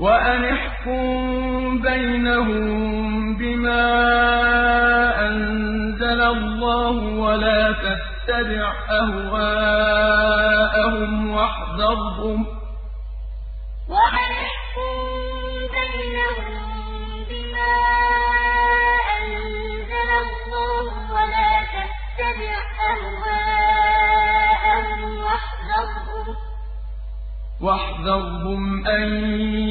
وَأَنِ احْكُم بَيْنَهُم بِمَا أَنزَلَ اللَّهُ وَلَا تَتَّبِعْ أَهْوَاءَهُمْ وَاحْذَرْهُمْ. أَن يَفْتِنُوكَ عَن بَعْضِ مَا أَنزَلَ اللَّهُ إِلَيْكَ ۖ فَإِن تَوَلَّوْا فَاعْلَمْ أَنَّمَا يُرِيدُ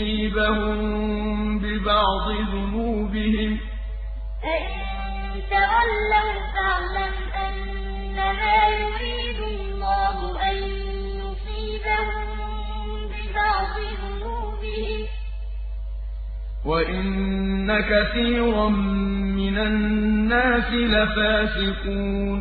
أَنزَلَ اللَّهُ إِلَيْكَ ۖ فَإِن تَوَلَّوْا فَاعْلَمْ أَنَّمَا يُرِيدُ اللَّهُ أَن يُصِيبَهُم بِبَعْضِ ذُنُوبِهِمْ ۗ. وَإِنَّ كَثِيرًا مِّنَ النَّاسِ لَفَاسِقُونَ.